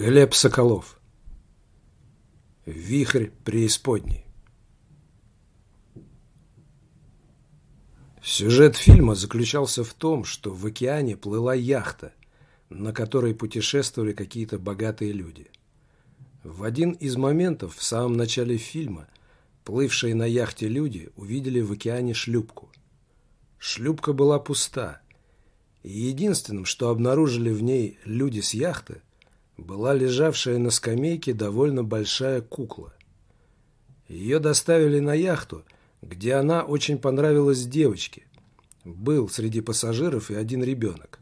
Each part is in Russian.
Глеб Соколов. Вихрь преисподней. Сюжет фильма заключался в том, что в океане плыла яхта, на которой путешествовали какие-то богатые люди. В один из моментов в самом начале фильма плывшие на яхте люди увидели в океане шлюпку. Шлюпка была пуста, и единственным, что обнаружили в ней люди с яхты, была лежавшая на скамейке довольно большая кукла. Ее доставили на яхту, где она очень понравилась девочке. Был среди пассажиров и один ребенок.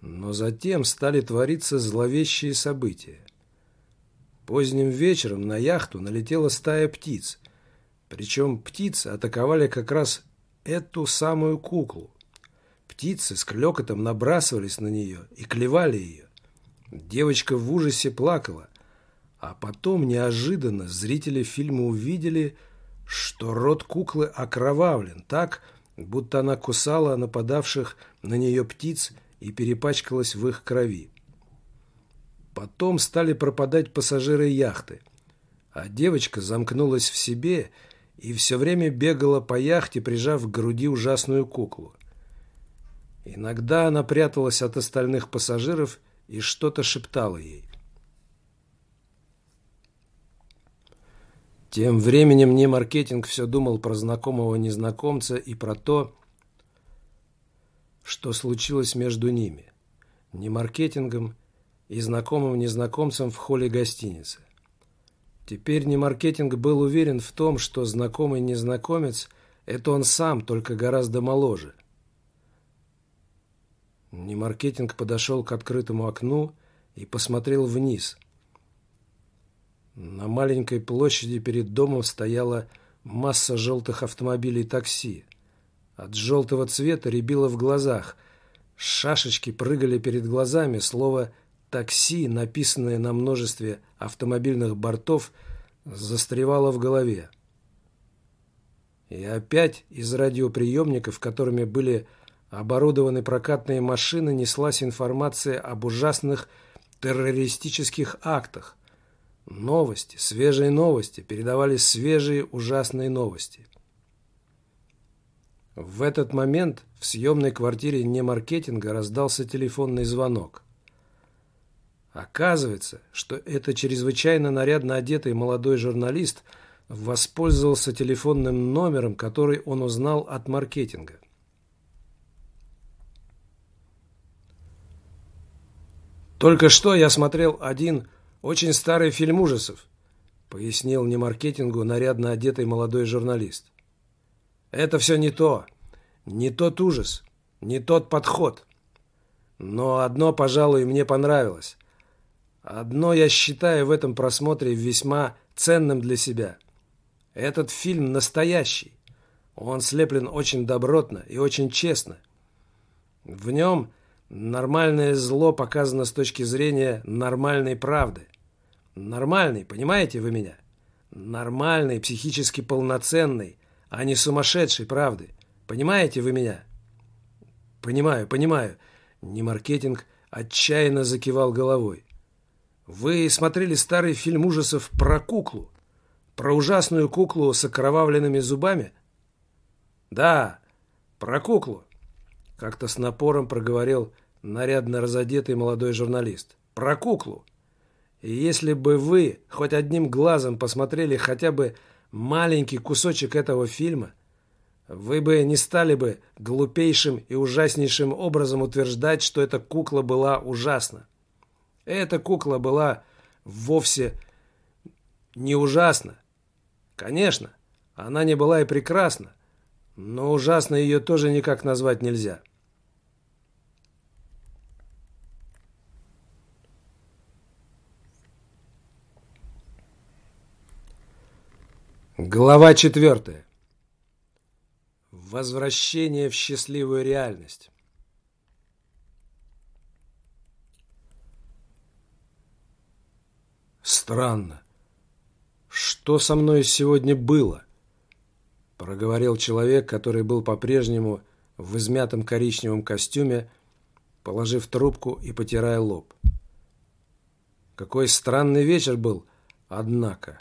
Но затем стали твориться зловещие события. Поздним вечером на яхту налетела стая птиц. Причем птицы атаковали как раз эту самую куклу. Птицы с клекотом набрасывались на нее и клевали ее. Девочка в ужасе плакала. А потом неожиданно зрители фильма увидели, что рот куклы окровавлен так, будто она кусала нападавших на нее птиц и перепачкалась в их крови. Потом стали пропадать пассажиры яхты, а девочка замкнулась в себе и все время бегала по яхте, прижав к груди ужасную куклу. Иногда она пряталась от остальных пассажиров и что-то шептала ей. Тем временем не маркетинг все думал про знакомого незнакомца и про то, что случилось между ними. Не маркетингом и знакомым незнакомцем в холле гостиницы. Теперь не маркетинг был уверен в том, что знакомый незнакомец – это он сам, только гораздо моложе – Немаркетинг подошел к открытому окну и посмотрел вниз. На маленькой площади перед домом стояла масса желтых автомобилей такси. От желтого цвета рябило в глазах. Шашечки прыгали перед глазами. Слово «такси», написанное на множестве автомобильных бортов, застревало в голове. И опять из радиоприемников, которыми были оборудованы прокатные машины, неслась информация об ужасных террористических актах. Новости, свежие новости, передавались свежие ужасные новости. В этот момент в съемной квартире немаркетинга раздался телефонный звонок. Оказывается, что это чрезвычайно нарядно одетый молодой журналист воспользовался телефонным номером, который он узнал от маркетинга. Только что я смотрел один очень старый фильм ужасов, пояснил не маркетингу нарядно одетый молодой журналист. Это все не то, не тот ужас, не тот подход. Но одно, пожалуй, мне понравилось. Одно я считаю в этом просмотре весьма ценным для себя. Этот фильм настоящий. Он слеплен очень добротно и очень честно. В нем Нормальное зло показано с точки зрения нормальной правды. Нормальный, понимаете вы меня? Нормальный, психически полноценный, а не сумасшедшей правды. Понимаете вы меня? Понимаю, понимаю. Не маркетинг отчаянно закивал головой. Вы смотрели старый фильм ужасов про куклу? Про ужасную куклу с окровавленными зубами? Да, про куклу. Как-то с напором проговорил нарядно разодетый молодой журналист. Про куклу. Если бы вы хоть одним глазом посмотрели хотя бы маленький кусочек этого фильма, вы бы не стали бы глупейшим и ужаснейшим образом утверждать, что эта кукла была ужасна. Эта кукла была вовсе не ужасна. Конечно, она не была и прекрасна, но ужасно ее тоже никак назвать нельзя. Глава четвертая. Возвращение в счастливую реальность. Странно. Что со мной сегодня было? Проговорил человек, который был по-прежнему в измятом коричневом костюме, положив трубку и потирая лоб. Какой странный вечер был, однако.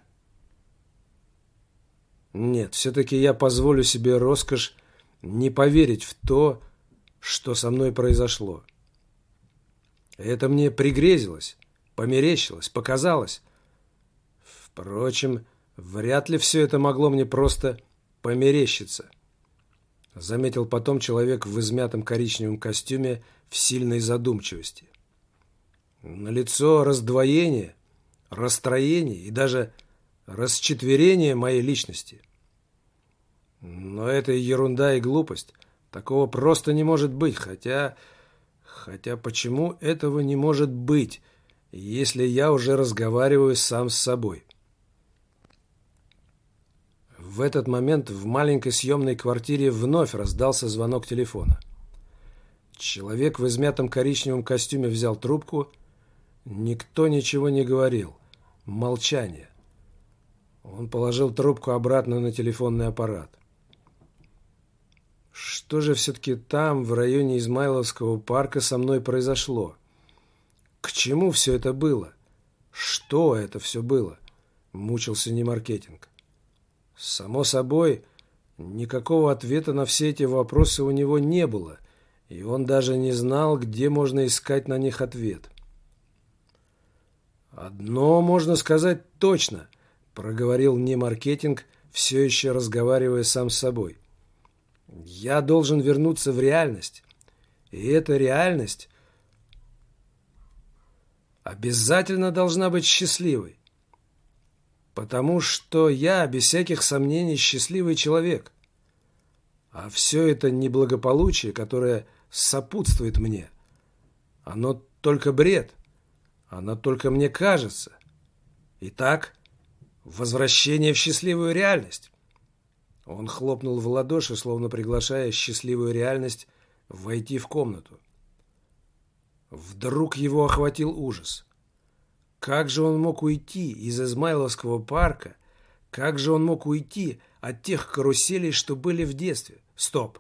Нет, все-таки я позволю себе роскошь не поверить в то, что со мной произошло. Это мне пригрезилось, померещилось, показалось. Впрочем, вряд ли все это могло мне просто померещиться. Заметил потом человек в измятом коричневом костюме в сильной задумчивости. На лицо раздвоение, расстроение и даже расчетверение моей личности. Но это ерунда и глупость. Такого просто не может быть, хотя... Хотя почему этого не может быть, если я уже разговариваю сам с собой? В этот момент в маленькой съемной квартире вновь раздался звонок телефона. Человек в измятом коричневом костюме взял трубку. Никто ничего не говорил. Молчание. Он положил трубку обратно на телефонный аппарат. Что же все-таки там, в районе Измайловского парка, со мной произошло? К чему все это было? Что это все было? Мучился не маркетинг. Само собой, никакого ответа на все эти вопросы у него не было, и он даже не знал, где можно искать на них ответ. «Одно можно сказать точно», — проговорил не маркетинг, все еще разговаривая сам с собой. «Я должен вернуться в реальность, и эта реальность обязательно должна быть счастливой потому что я, без всяких сомнений, счастливый человек. А все это неблагополучие, которое сопутствует мне, оно только бред, оно только мне кажется. Итак, возвращение в счастливую реальность. Он хлопнул в ладоши, словно приглашая счастливую реальность войти в комнату. Вдруг его охватил ужас. Как же он мог уйти из Измайловского парка? Как же он мог уйти от тех каруселей, что были в детстве? Стоп!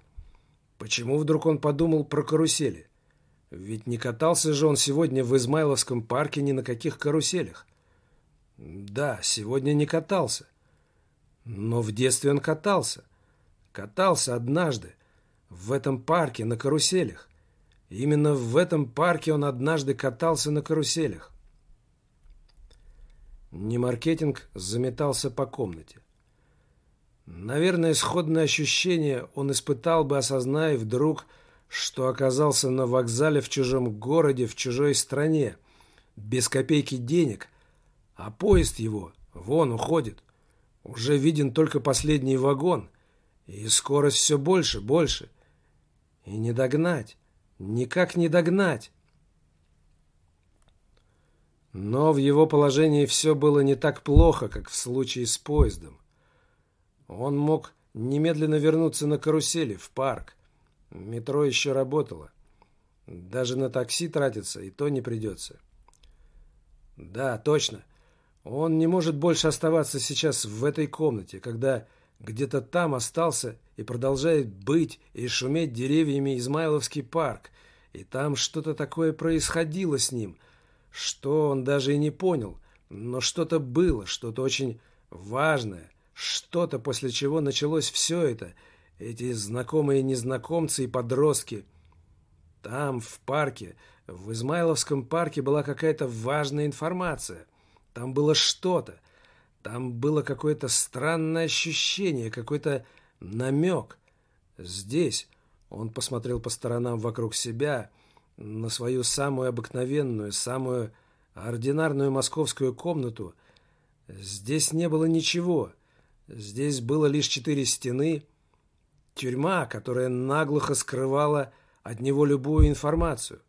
Почему вдруг он подумал про карусели? Ведь не катался же он сегодня в Измайловском парке ни на каких каруселях. Да, сегодня не катался. Но в детстве он катался. Катался однажды в этом парке на каруселях. Именно в этом парке он однажды катался на каруселях. Немаркетинг заметался по комнате. Наверное, сходное ощущение он испытал бы, осознав вдруг, что оказался на вокзале в чужом городе, в чужой стране, без копейки денег, а поезд его вон уходит. Уже виден только последний вагон, и скорость все больше, больше. И не догнать, никак не догнать. Но в его положении все было не так плохо, как в случае с поездом. Он мог немедленно вернуться на карусели, в парк. Метро еще работало. Даже на такси тратиться и то не придется. Да, точно. Он не может больше оставаться сейчас в этой комнате, когда где-то там остался и продолжает быть и шуметь деревьями Измайловский парк. И там что-то такое происходило с ним – что он даже и не понял, но что-то было, что-то очень важное, что-то, после чего началось все это, эти знакомые незнакомцы и подростки. Там, в парке, в Измайловском парке была какая-то важная информация. Там было что-то. Там было какое-то странное ощущение, какой-то намек. Здесь он посмотрел по сторонам вокруг себя – на свою самую обыкновенную, самую ординарную московскую комнату, здесь не было ничего. Здесь было лишь четыре стены, тюрьма, которая наглухо скрывала от него любую информацию.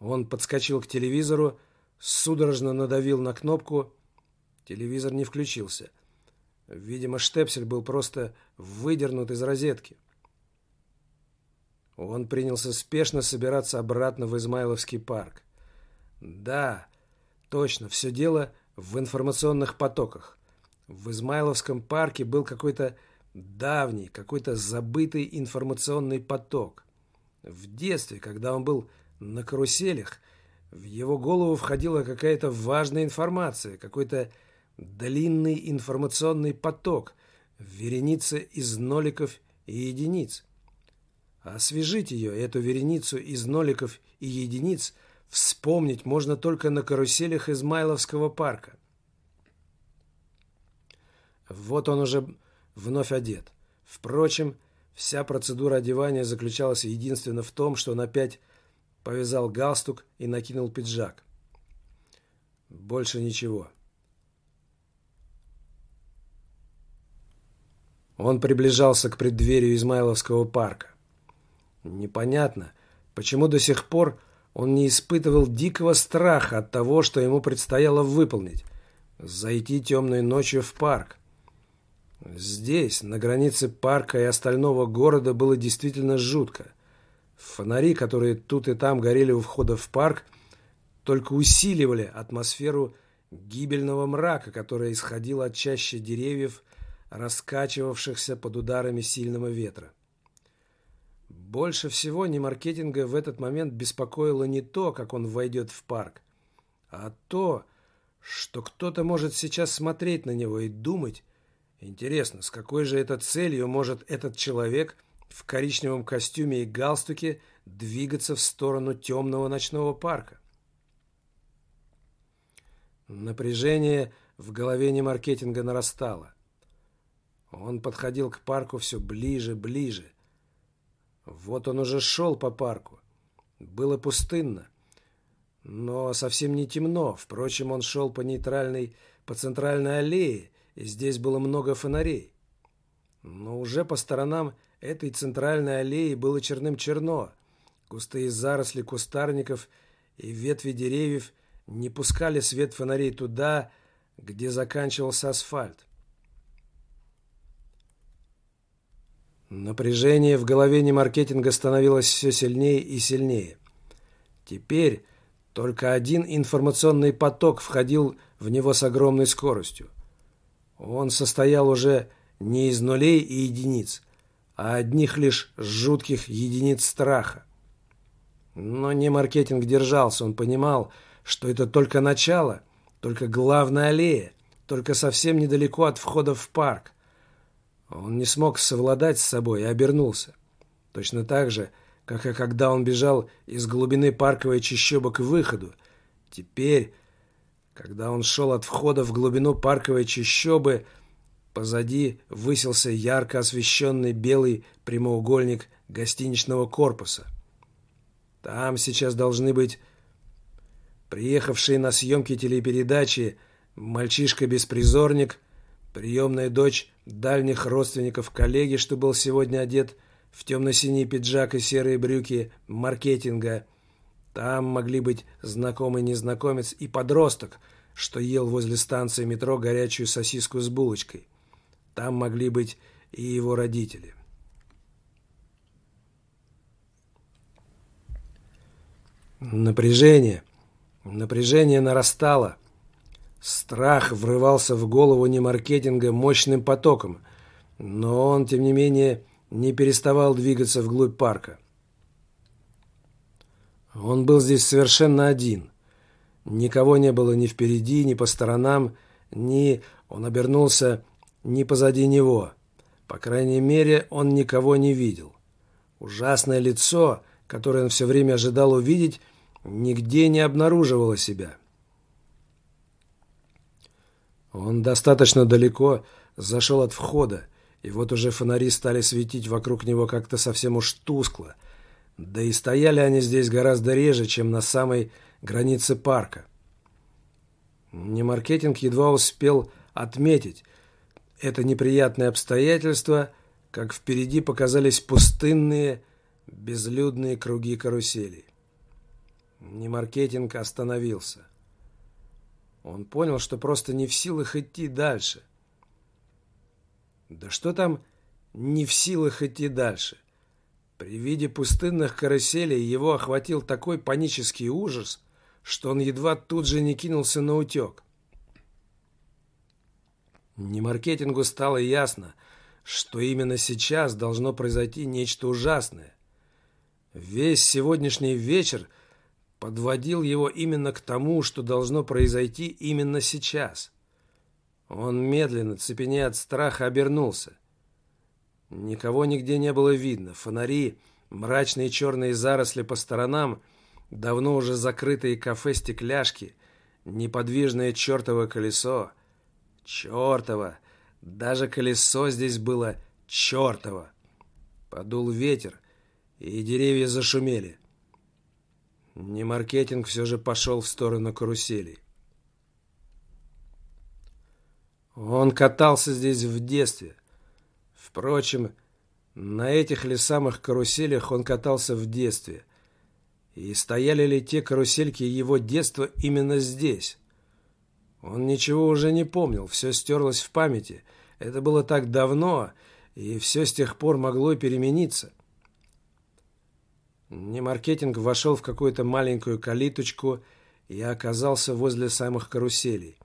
Он подскочил к телевизору, судорожно надавил на кнопку. Телевизор не включился. Видимо, штепсель был просто выдернут из розетки. Он принялся спешно собираться обратно в Измайловский парк. Да, точно, все дело в информационных потоках. В Измайловском парке был какой-то давний, какой-то забытый информационный поток. В детстве, когда он был на каруселях, В его голову входила какая-то важная информация, какой-то длинный информационный поток, вереница из ноликов и единиц. Освежить ее, эту вереницу из ноликов и единиц, вспомнить можно только на каруселях Измайловского парка. Вот он уже вновь одет. Впрочем, вся процедура одевания заключалась единственно в том, что он опять повязал галстук и накинул пиджак. Больше ничего. Он приближался к преддверию Измайловского парка. Непонятно, почему до сих пор он не испытывал дикого страха от того, что ему предстояло выполнить – зайти темной ночью в парк. Здесь, на границе парка и остального города, было действительно жутко. Фонари, которые тут и там горели у входа в парк, только усиливали атмосферу гибельного мрака, которая исходила от чаще деревьев, раскачивавшихся под ударами сильного ветра. Больше всего Немаркетинга в этот момент беспокоило не то, как он войдет в парк, а то, что кто-то может сейчас смотреть на него и думать, интересно, с какой же это целью может этот человек в коричневом костюме и галстуке двигаться в сторону темного ночного парка. Напряжение в голове Немаркетинга нарастало. Он подходил к парку все ближе, ближе. Вот он уже шел по парку. Было пустынно, но совсем не темно. Впрочем, он шел по нейтральной, по центральной аллее, и здесь было много фонарей. Но уже по сторонам этой центральной аллеи было черным-черно. Густые заросли кустарников и ветви деревьев не пускали свет фонарей туда, где заканчивался асфальт. Напряжение в голове немаркетинга становилось все сильнее и сильнее. Теперь только один информационный поток входил в него с огромной скоростью. Он состоял уже не из нулей и единиц, а одних лишь жутких единиц страха. Но не маркетинг держался, он понимал, что это только начало, только главная аллея, только совсем недалеко от входа в парк. Он не смог совладать с собой и обернулся. Точно так же, как и когда он бежал из глубины парковой чащобы к выходу. Теперь, когда он шел от входа в глубину парковой чащобы, позади высился ярко освещенный белый прямоугольник гостиничного корпуса. Там сейчас должны быть приехавшие на съемки телепередачи «Мальчишка-беспризорник», приемная дочь дальних родственников коллеги, что был сегодня одет в темно-синий пиджак и серые брюки маркетинга. Там могли быть знакомый незнакомец и подросток, что ел возле станции метро горячую сосиску с булочкой. Там могли быть и его родители. Напряжение. Напряжение нарастало. Страх врывался в голову немаркетинга мощным потоком, но он, тем не менее, не переставал двигаться вглубь парка. Он был здесь совершенно один. Никого не было ни впереди, ни по сторонам, ни... Он обернулся ни позади него. По крайней мере, он никого не видел. Ужасное лицо, которое он все время ожидал увидеть, нигде не обнаруживало себя. Он достаточно далеко зашел от входа, и вот уже фонари стали светить вокруг него как-то совсем уж тускло. Да и стояли они здесь гораздо реже, чем на самой границе парка. Немаркетинг едва успел отметить это неприятное обстоятельство, как впереди показались пустынные, безлюдные круги каруселей. Немаркетинг остановился. Он понял, что просто не в силах идти дальше. Да что там не в силах идти дальше? При виде пустынных каруселей его охватил такой панический ужас, что он едва тут же не кинулся на утек. Не маркетингу стало ясно, что именно сейчас должно произойти нечто ужасное. Весь сегодняшний вечер подводил его именно к тому, что должно произойти именно сейчас. Он медленно, цепеня от страха, обернулся. Никого нигде не было видно. Фонари, мрачные черные заросли по сторонам, давно уже закрытые кафе-стекляшки, неподвижное чертово колесо. Чертово! Даже колесо здесь было чертово! Подул ветер, и деревья зашумели. Не маркетинг все же пошел в сторону каруселей. Он катался здесь в детстве. Впрочем, на этих ли самых каруселях он катался в детстве. И стояли ли те карусельки его детства именно здесь? Он ничего уже не помнил, все стерлось в памяти. Это было так давно, и все с тех пор могло перемениться. Немаркетинг вошел в какую-то маленькую калиточку и оказался возле самых каруселей.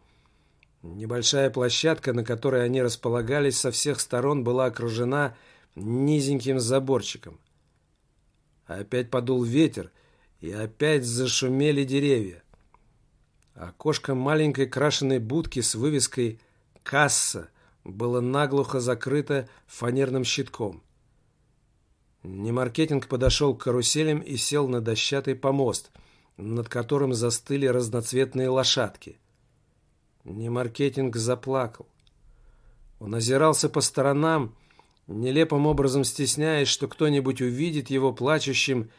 Небольшая площадка, на которой они располагались, со всех сторон была окружена низеньким заборчиком. Опять подул ветер, и опять зашумели деревья. Окошко маленькой крашеной будки с вывеской «Касса» было наглухо закрыто фанерным щитком. Немаркетинг подошел к каруселям и сел на дощатый помост, над которым застыли разноцветные лошадки. Немаркетинг заплакал. Он озирался по сторонам, нелепым образом стесняясь, что кто-нибудь увидит его плачущим,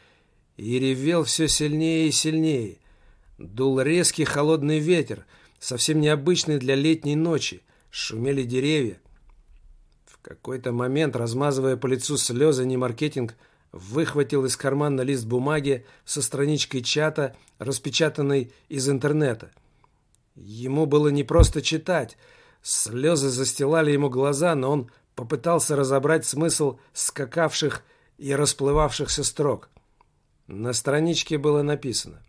и ревел все сильнее и сильнее. Дул резкий холодный ветер, совсем необычный для летней ночи, шумели деревья какой-то момент, размазывая по лицу слезы, Немаркетинг выхватил из кармана лист бумаги со страничкой чата, распечатанной из интернета. Ему было не просто читать. Слезы застилали ему глаза, но он попытался разобрать смысл скакавших и расплывавшихся строк. На страничке было написано.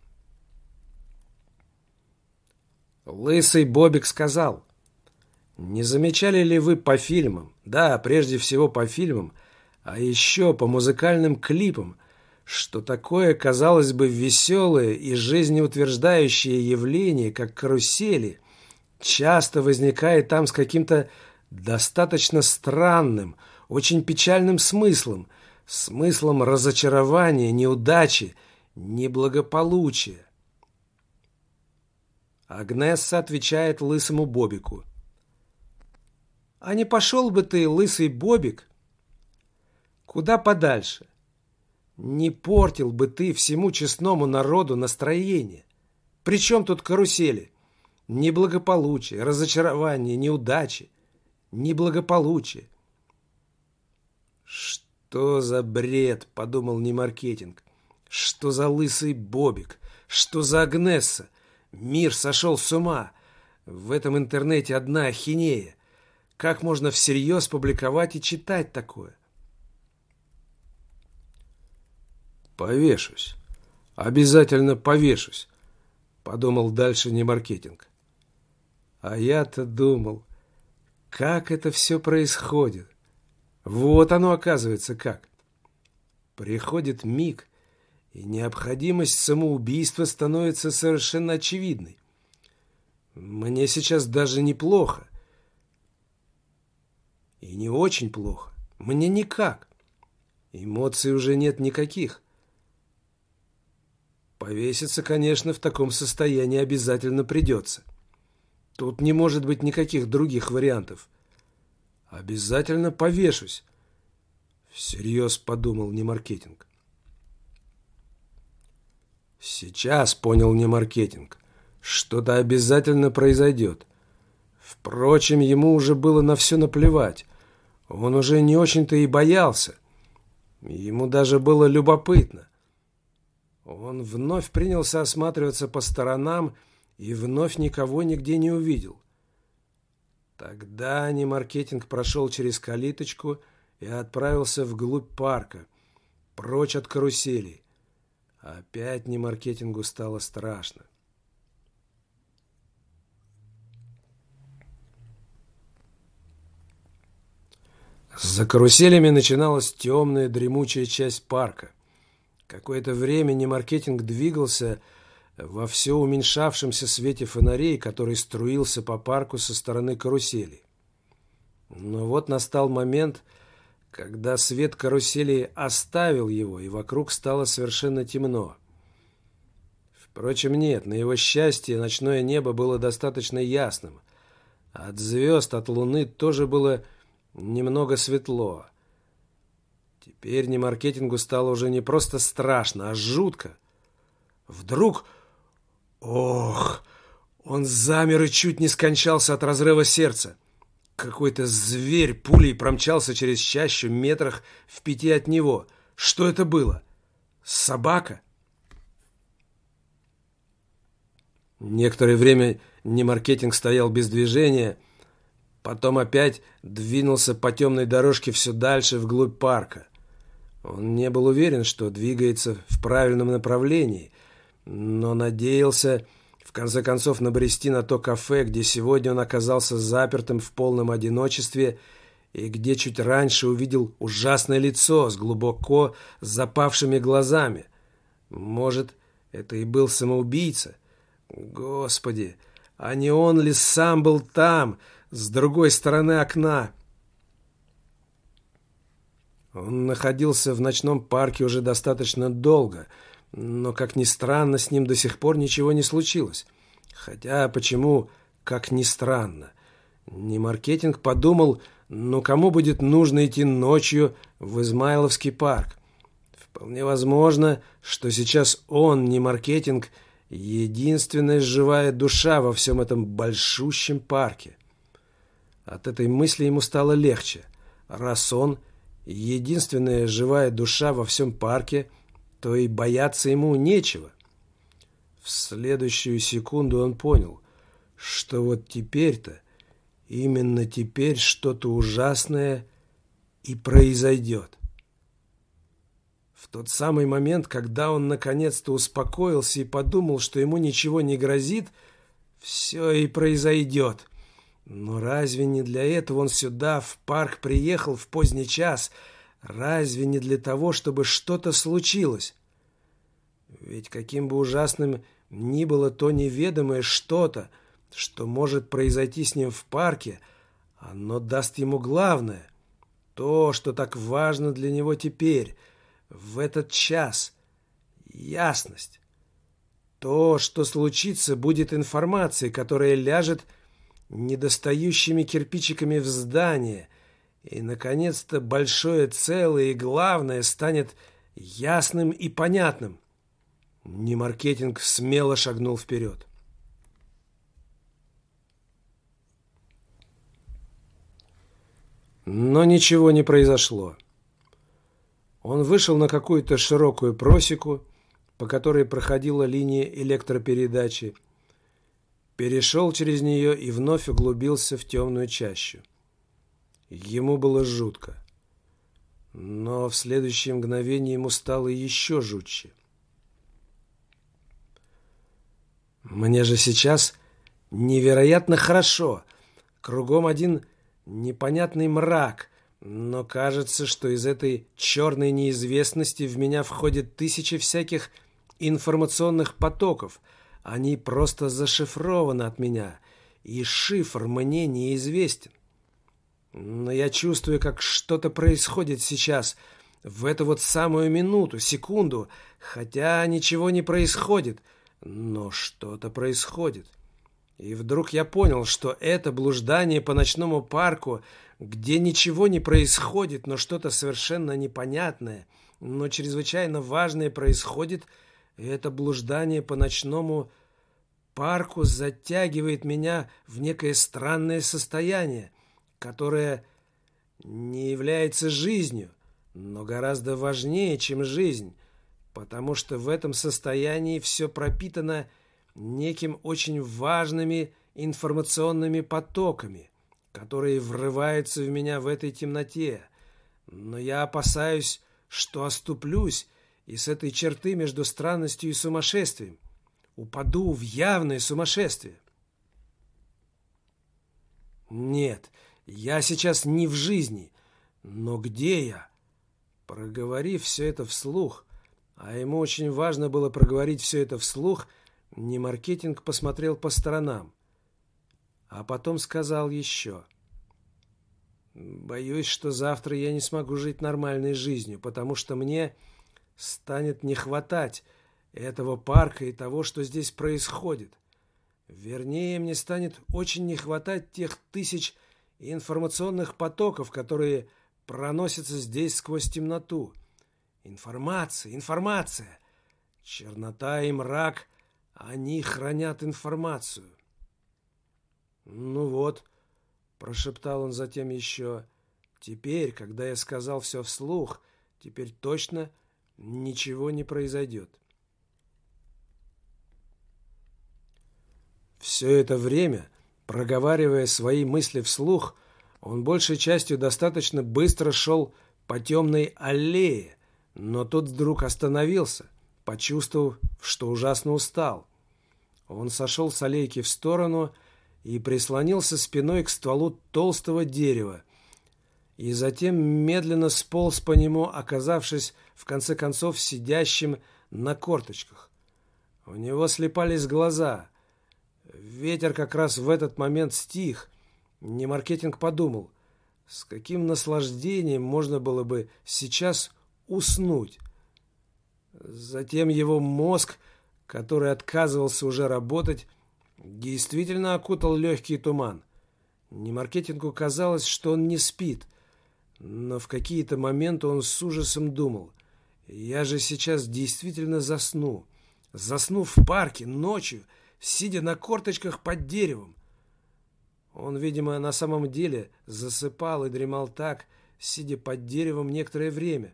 Лысый Бобик сказал, не замечали ли вы по фильмам, да, прежде всего по фильмам, а еще по музыкальным клипам, что такое, казалось бы, веселое и жизнеутверждающее явление, как карусели, часто возникает там с каким-то достаточно странным, очень печальным смыслом, смыслом разочарования, неудачи, неблагополучия. Агнесса отвечает лысому Бобику – а не пошел бы ты, лысый Бобик, куда подальше? Не портил бы ты всему честному народу настроение. Причем тут карусели? Неблагополучие, разочарование, неудачи, неблагополучие. Что за бред, подумал Немаркетинг. Что за лысый Бобик? Что за Агнесса? Мир сошел с ума. В этом интернете одна ахинея. Как можно всерьез публиковать и читать такое? Повешусь. Обязательно повешусь, подумал дальше не маркетинг. А я-то думал, как это все происходит. Вот оно оказывается как. Приходит миг, и необходимость самоубийства становится совершенно очевидной. Мне сейчас даже неплохо. И не очень плохо. Мне никак. Эмоций уже нет никаких. Повеситься, конечно, в таком состоянии обязательно придется. Тут не может быть никаких других вариантов. Обязательно повешусь. Всерьез подумал не маркетинг. Сейчас понял не маркетинг. Что-то обязательно произойдет. Впрочем, ему уже было на все наплевать. Он уже не очень-то и боялся. Ему даже было любопытно. Он вновь принялся осматриваться по сторонам и вновь никого нигде не увидел. Тогда Немаркетинг прошел через калиточку и отправился вглубь парка, прочь от каруселей. Опять Немаркетингу стало страшно. За каруселями начиналась темная дремучая часть парка. Какое-то время Немаркетинг двигался, во все уменьшавшемся свете фонарей, который струился по парку со стороны карусели. Но вот настал момент, когда свет карусели оставил его, и вокруг стало совершенно темно. Впрочем, нет, на его счастье ночное небо было достаточно ясным. От звезд, от луны тоже было немного светло. Теперь не маркетингу стало уже не просто страшно, а жутко. Вдруг... Ох! Он замер и чуть не скончался от разрыва сердца. Какой-то зверь пулей промчался через чащу метрах в пяти от него. Что это было? Собака? Некоторое время немаркетинг стоял без движения, потом опять двинулся по темной дорожке все дальше вглубь парка. Он не был уверен, что двигается в правильном направлении, но надеялся в конце концов набрести на то кафе, где сегодня он оказался запертым в полном одиночестве и где чуть раньше увидел ужасное лицо с глубоко запавшими глазами. Может, это и был самоубийца? Господи, а не он ли сам был там, с другой стороны окна? Он находился в ночном парке уже достаточно долго, но, как ни странно, с ним до сих пор ничего не случилось. Хотя почему, как ни странно? Не маркетинг подумал, ну кому будет нужно идти ночью в Измайловский парк? Вполне возможно, что сейчас он, не маркетинг, единственная живая душа во всем этом большущем парке. От этой мысли ему стало легче. Раз он – единственная живая душа во всем парке, то и бояться ему нечего. В следующую секунду он понял, что вот теперь-то, именно теперь что-то ужасное и произойдет. В тот самый момент, когда он наконец-то успокоился и подумал, что ему ничего не грозит, все и произойдет. Но разве не для этого он сюда, в парк, приехал в поздний час? Разве не для того, чтобы что-то случилось? Ведь каким бы ужасным ни было то неведомое что-то, что может произойти с ним в парке, оно даст ему главное, то, что так важно для него теперь, в этот час, ясность. То, что случится, будет информацией, которая ляжет недостающими кирпичиками в здание, и, наконец-то, большое целое и главное станет ясным и понятным. Немаркетинг смело шагнул вперед. Но ничего не произошло. Он вышел на какую-то широкую просеку, по которой проходила линия электропередачи, перешел через нее и вновь углубился в темную чащу. Ему было жутко. Но в следующее мгновение ему стало еще жутче. Мне же сейчас невероятно хорошо. Кругом один непонятный мрак, но кажется, что из этой черной неизвестности в меня входит тысячи всяких информационных потоков – они просто зашифрованы от меня, и шифр мне неизвестен. Но я чувствую, как что-то происходит сейчас, в эту вот самую минуту, секунду, хотя ничего не происходит, но что-то происходит. И вдруг я понял, что это блуждание по ночному парку, где ничего не происходит, но что-то совершенно непонятное, но чрезвычайно важное происходит – и это блуждание по ночному парку затягивает меня в некое странное состояние, которое не является жизнью, но гораздо важнее, чем жизнь, потому что в этом состоянии все пропитано неким очень важными информационными потоками, которые врываются в меня в этой темноте. Но я опасаюсь, что оступлюсь и с этой черты между странностью и сумасшествием упаду в явное сумасшествие. Нет, я сейчас не в жизни, но где я? Проговорив все это вслух, а ему очень важно было проговорить все это вслух, Не маркетинг посмотрел по сторонам, а потом сказал еще. Боюсь, что завтра я не смогу жить нормальной жизнью, потому что мне станет не хватать этого парка и того, что здесь происходит. Вернее, мне станет очень не хватать тех тысяч информационных потоков, которые проносятся здесь сквозь темноту. Информация, информация. Чернота и мрак, они хранят информацию. Ну вот, прошептал он затем еще. Теперь, когда я сказал все вслух, теперь точно ничего не произойдет. Все это время, проговаривая свои мысли вслух, он большей частью достаточно быстро шел по темной аллее, но тут вдруг остановился, почувствовав, что ужасно устал. Он сошел с аллейки в сторону и прислонился спиной к стволу толстого дерева, и затем медленно сполз по нему, оказавшись в конце концов сидящим на корточках. У него слепались глаза. Ветер как раз в этот момент стих. Немаркетинг подумал, с каким наслаждением можно было бы сейчас уснуть. Затем его мозг, который отказывался уже работать, действительно окутал легкий туман. Немаркетингу казалось, что он не спит, но в какие-то моменты он с ужасом думал, «Я же сейчас действительно засну. Засну в парке, ночью, сидя на корточках под деревом». Он, видимо, на самом деле засыпал и дремал так, сидя под деревом некоторое время.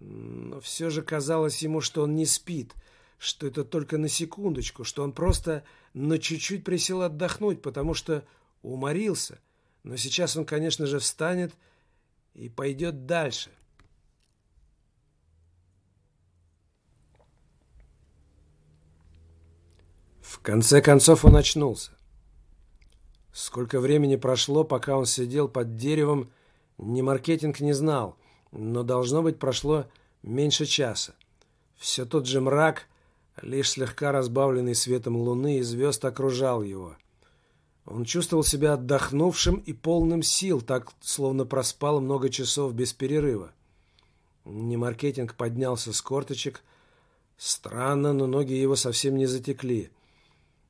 Но все же казалось ему, что он не спит, что это только на секундочку, что он просто на чуть-чуть присел отдохнуть, потому что уморился. Но сейчас он, конечно же, встанет и пойдет дальше. В конце концов он очнулся. Сколько времени прошло, пока он сидел под деревом, ни маркетинг не знал, но, должно быть, прошло меньше часа. Все тот же мрак, Лишь слегка разбавленный светом луны и звезд окружал его. Он чувствовал себя отдохнувшим и полным сил, так словно проспал много часов без перерыва. Немаркетинг поднялся с корточек. Странно, но ноги его совсем не затекли.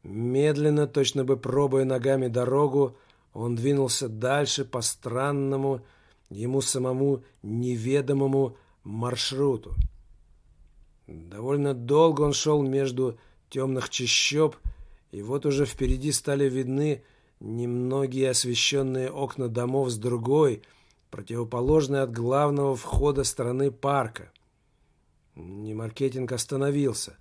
Медленно, точно бы пробуя ногами дорогу, он двинулся дальше по странному, ему самому неведомому маршруту. Довольно долго он шел между темных чащоб, и вот уже впереди стали видны немногие освещенные окна домов с другой, противоположной от главного входа стороны парка. Немаркетинг остановился.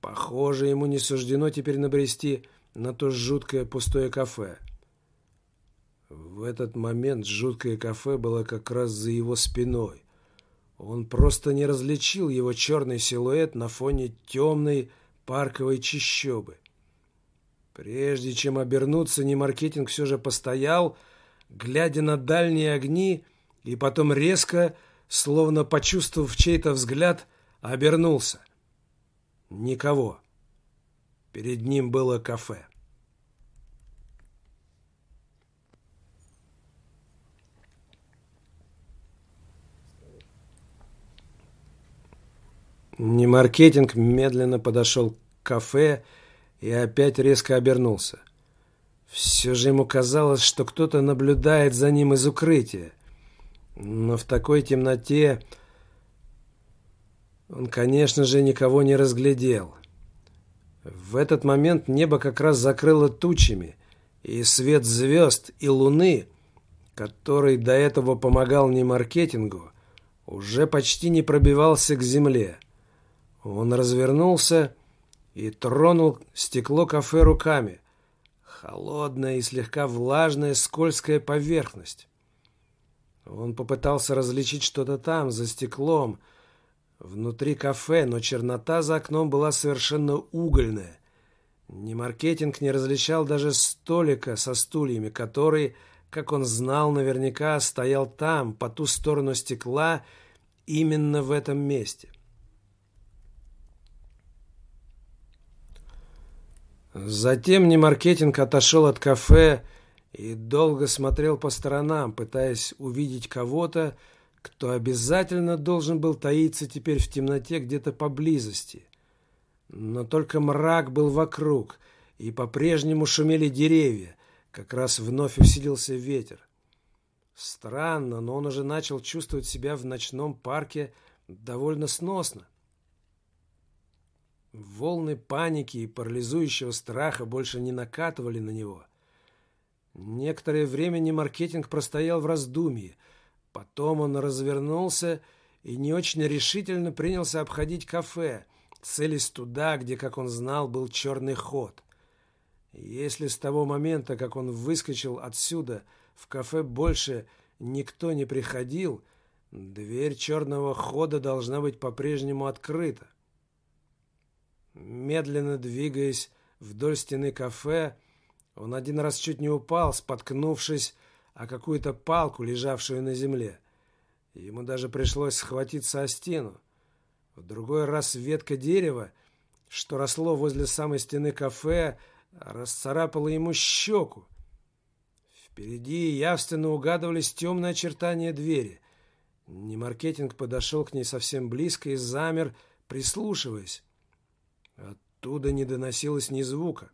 Похоже, ему не суждено теперь набрести на то жуткое пустое кафе. В этот момент жуткое кафе было как раз за его спиной. Он просто не различил его черный силуэт на фоне темной парковой чащобы. Прежде чем обернуться, Немаркетинг все же постоял, глядя на дальние огни, и потом резко, словно почувствовав чей-то взгляд, обернулся. Никого. Перед ним было кафе. Немаркетинг медленно подошел к кафе и опять резко обернулся. Все же ему казалось, что кто-то наблюдает за ним из укрытия. Но в такой темноте он, конечно же, никого не разглядел. В этот момент небо как раз закрыло тучами, и свет звезд и луны, который до этого помогал не маркетингу, уже почти не пробивался к земле. Он развернулся и тронул стекло кафе руками. Холодная и слегка влажная скользкая поверхность. Он попытался различить что-то там, за стеклом, внутри кафе, но чернота за окном была совершенно угольная. Ни маркетинг не различал даже столика со стульями, который, как он знал наверняка, стоял там, по ту сторону стекла, именно в этом месте. Затем Немаркетинг отошел от кафе и долго смотрел по сторонам, пытаясь увидеть кого-то, кто обязательно должен был таиться теперь в темноте где-то поблизости. Но только мрак был вокруг, и по-прежнему шумели деревья, как раз вновь усилился ветер. Странно, но он уже начал чувствовать себя в ночном парке довольно сносно. Волны паники и парализующего страха больше не накатывали на него. Некоторое время маркетинг простоял в раздумье. Потом он развернулся и не очень решительно принялся обходить кафе, целясь туда, где, как он знал, был черный ход. Если с того момента, как он выскочил отсюда, в кафе больше никто не приходил, дверь черного хода должна быть по-прежнему открыта. Медленно двигаясь вдоль стены кафе, он один раз чуть не упал, споткнувшись о какую-то палку, лежавшую на земле. Ему даже пришлось схватиться о стену. В другой раз ветка дерева, что росло возле самой стены кафе, расцарапала ему щеку. Впереди явственно угадывались темные очертания двери. Немаркетинг подошел к ней совсем близко и замер, прислушиваясь. Оттуда не доносилось ни звука.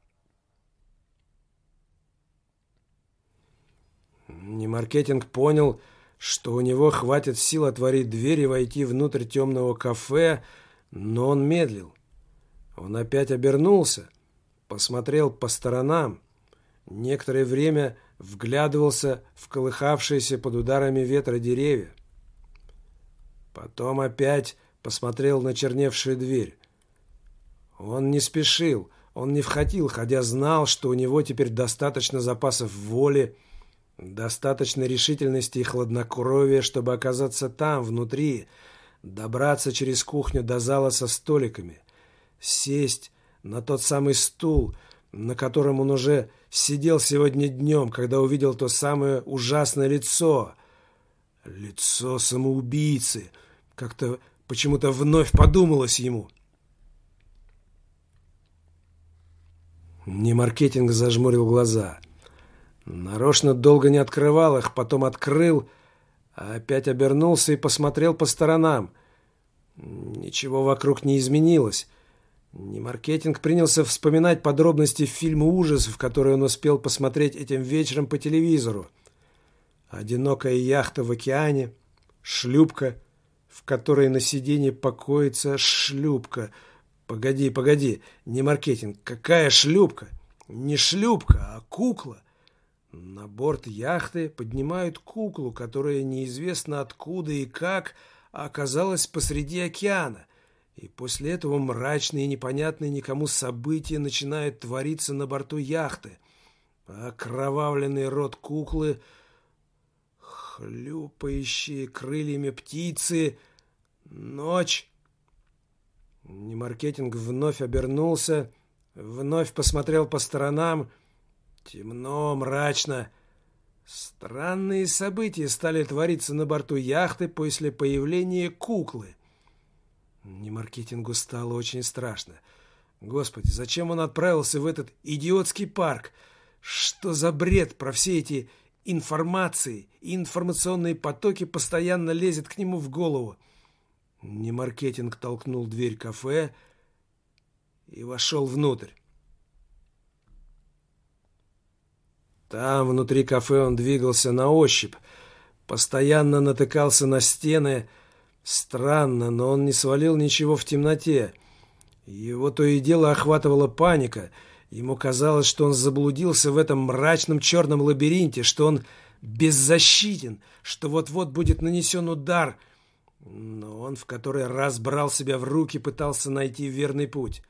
Немаркетинг понял, что у него хватит сил отворить дверь и войти внутрь темного кафе, но он медлил. Он опять обернулся, посмотрел по сторонам, некоторое время вглядывался в колыхавшиеся под ударами ветра деревья. Потом опять посмотрел на черневшую дверь. Он не спешил, он не входил, хотя знал, что у него теперь достаточно запасов воли, достаточно решительности и хладнокровия, чтобы оказаться там, внутри, добраться через кухню до зала со столиками, сесть на тот самый стул, на котором он уже сидел сегодня днем, когда увидел то самое ужасное лицо. Лицо самоубийцы. Как-то почему-то вновь подумалось ему. Немаркетинг зажмурил глаза. Нарочно долго не открывал их, потом открыл, а опять обернулся и посмотрел по сторонам. Ничего вокруг не изменилось. Немаркетинг принялся вспоминать подробности фильма ужасов, которые он успел посмотреть этим вечером по телевизору. Одинокая яхта в океане, шлюпка, в которой на сиденье покоится шлюпка — Погоди, погоди, не маркетинг. Какая шлюпка? Не шлюпка, а кукла. На борт яхты поднимают куклу, которая неизвестно откуда и как оказалась посреди океана. И после этого мрачные и непонятные никому события начинают твориться на борту яхты. Окровавленный рот куклы, хлюпающие крыльями птицы, ночь Немаркетинг вновь обернулся, вновь посмотрел по сторонам. Темно, мрачно. Странные события стали твориться на борту яхты после появления куклы. Немаркетингу стало очень страшно. Господи, зачем он отправился в этот идиотский парк? Что за бред про все эти информации и информационные потоки постоянно лезет к нему в голову? Не маркетинг толкнул дверь кафе и вошел внутрь. Там, внутри кафе, он двигался на ощупь, постоянно натыкался на стены. Странно, но он не свалил ничего в темноте. Его то и дело охватывала паника. Ему казалось, что он заблудился в этом мрачном черном лабиринте, что он беззащитен, что вот-вот будет нанесен удар — но он в который раз брал себя в руки, пытался найти верный путь.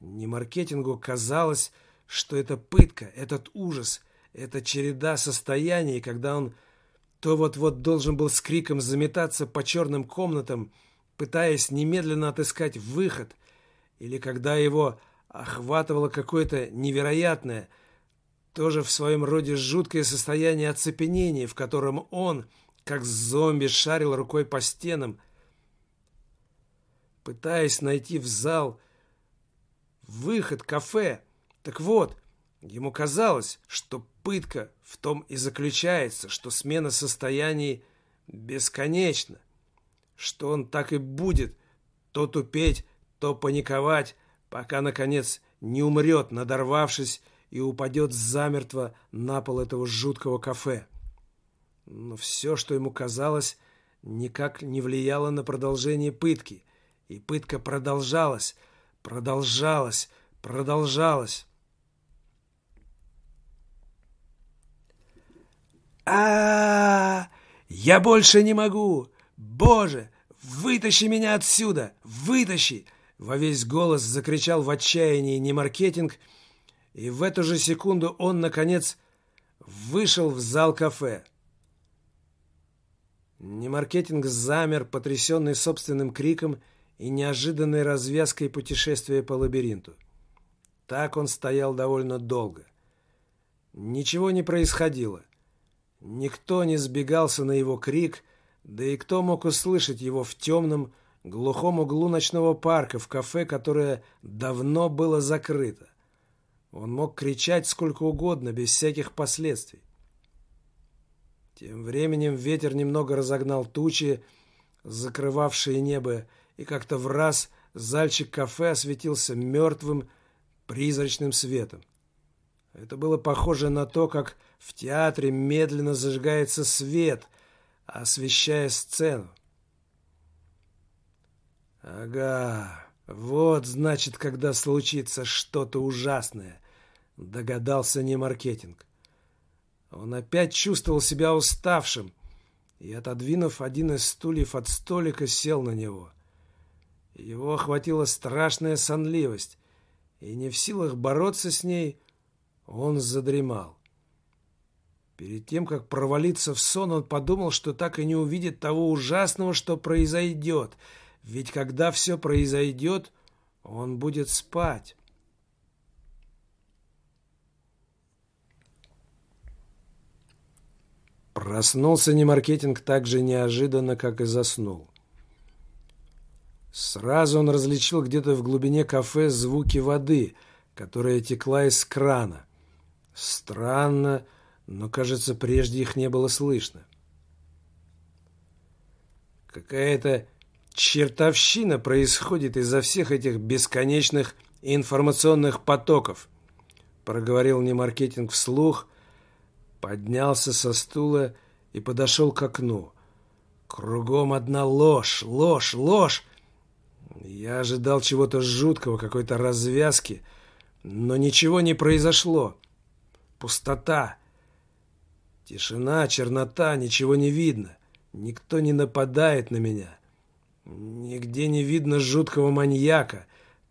Не маркетингу казалось, что это пытка, этот ужас, эта череда состояний, когда он то вот-вот должен был с криком заметаться по черным комнатам, пытаясь немедленно отыскать выход, или когда его охватывало какое-то невероятное, тоже в своем роде жуткое состояние оцепенения, в котором он как зомби шарил рукой по стенам, пытаясь найти в зал выход, кафе, Так вот, ему казалось, что пытка в том и заключается, что смена состояний бесконечна, что он так и будет то тупеть, то паниковать, пока, наконец, не умрет, надорвавшись, и упадет замертво на пол этого жуткого кафе. Но все, что ему казалось, никак не влияло на продолжение пытки. И пытка продолжалась, продолжалась, продолжалась. а, Я больше не могу! Боже, вытащи меня отсюда! Вытащи!» Во весь голос закричал в отчаянии не маркетинг, и в эту же секунду он, наконец, вышел в зал кафе. Немаркетинг замер, потрясенный собственным криком и неожиданной развязкой путешествия по лабиринту. Так он стоял довольно долго. Ничего не происходило. Никто не сбегался на его крик, да и кто мог услышать его в темном, глухом углу ночного парка в кафе, которое давно было закрыто. Он мог кричать сколько угодно, без всяких последствий. Тем временем ветер немного разогнал тучи, закрывавшие небо, и как-то в раз зальчик кафе осветился мертвым призрачным светом. Это было похоже на то, как в театре медленно зажигается свет, освещая сцену. «Ага, вот, значит, когда случится что-то ужасное», — догадался не маркетинг. Он опять чувствовал себя уставшим и, отодвинув один из стульев от столика, сел на него. Его охватила страшная сонливость, и не в силах бороться с ней, он задремал. Перед тем, как провалиться в сон, он подумал, что так и не увидит того ужасного, что произойдет. Ведь когда все произойдет, он будет спать. Проснулся Немаркетинг так же неожиданно, как и заснул. Сразу он различил где-то в глубине кафе звуки воды, которая текла из крана. Странно, но, кажется, прежде их не было слышно. Какая-то чертовщина происходит из-за всех этих бесконечных информационных потоков, проговорил Немаркетинг вслух, поднялся со стула и подошел к окну. Кругом одна ложь, ложь, ложь. Я ожидал чего-то жуткого, какой-то развязки, но ничего не произошло. Пустота. Тишина, чернота, ничего не видно. Никто не нападает на меня. Нигде не видно жуткого маньяка,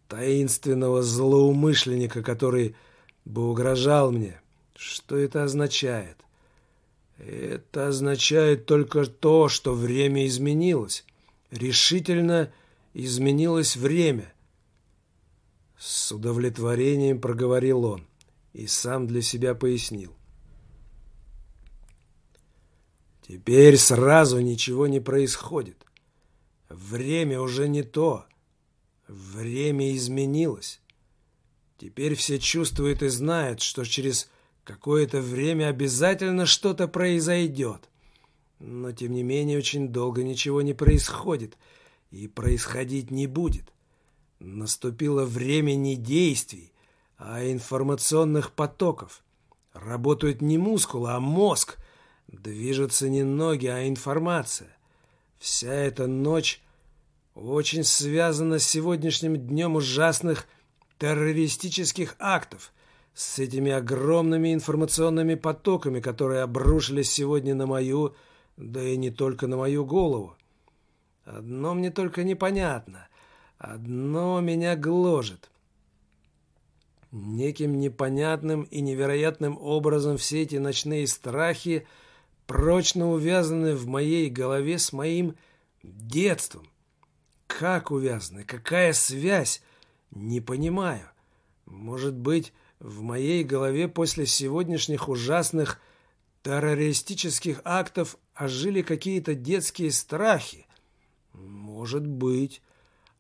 таинственного злоумышленника, который бы угрожал мне. Что это означает? Это означает только то, что время изменилось. Решительно изменилось время. С удовлетворением проговорил он и сам для себя пояснил. Теперь сразу ничего не происходит. Время уже не то. Время изменилось. Теперь все чувствуют и знают, что через Какое-то время обязательно что-то произойдет. Но, тем не менее, очень долго ничего не происходит и происходить не будет. Наступило время не действий, а информационных потоков. Работают не мускулы, а мозг. Движутся не ноги, а информация. Вся эта ночь очень связана с сегодняшним днем ужасных террористических актов – с этими огромными информационными потоками, которые обрушились сегодня на мою, да и не только на мою голову. Одно мне только непонятно, одно меня гложет. Неким непонятным и невероятным образом все эти ночные страхи прочно увязаны в моей голове с моим детством. Как увязаны? Какая связь? Не понимаю. Может быть, в моей голове после сегодняшних ужасных террористических актов ожили какие-то детские страхи. Может быть.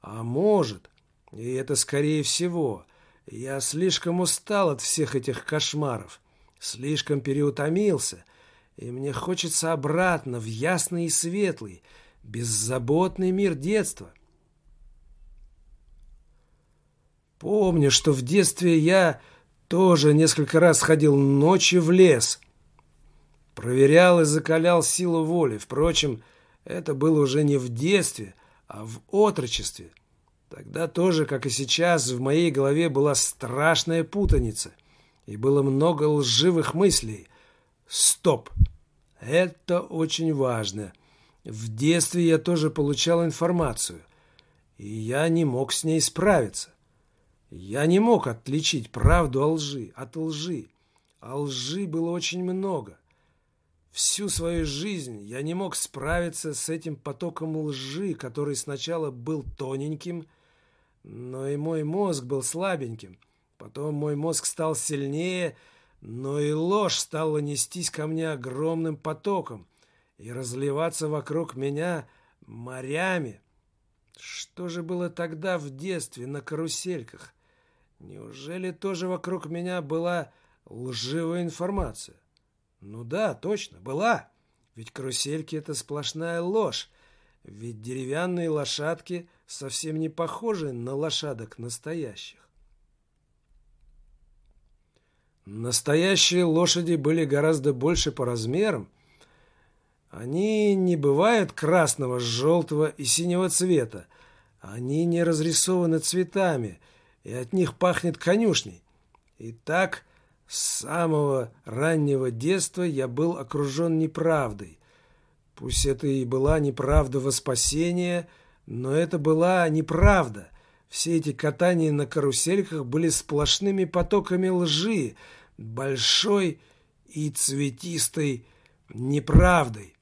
А может. И это скорее всего. Я слишком устал от всех этих кошмаров, слишком переутомился, и мне хочется обратно в ясный и светлый, беззаботный мир детства. Помню, что в детстве я тоже несколько раз ходил ночью в лес. Проверял и закалял силу воли. Впрочем, это было уже не в детстве, а в отрочестве. Тогда тоже, как и сейчас, в моей голове была страшная путаница. И было много лживых мыслей. Стоп! Это очень важно. В детстве я тоже получал информацию. И я не мог с ней справиться. Я не мог отличить правду от лжи, от лжи. А лжи было очень много. Всю свою жизнь я не мог справиться с этим потоком лжи, который сначала был тоненьким, но и мой мозг был слабеньким. Потом мой мозг стал сильнее, но и ложь стала нестись ко мне огромным потоком и разливаться вокруг меня морями. Что же было тогда в детстве на карусельках? Неужели тоже вокруг меня была лживая информация? Ну да, точно, была. Ведь карусельки — это сплошная ложь. Ведь деревянные лошадки совсем не похожи на лошадок настоящих. Настоящие лошади были гораздо больше по размерам. Они не бывают красного, желтого и синего цвета. Они не разрисованы цветами — и от них пахнет конюшней. И так с самого раннего детства я был окружен неправдой. Пусть это и была неправда во спасение, но это была неправда. Все эти катания на карусельках были сплошными потоками лжи, большой и цветистой неправдой.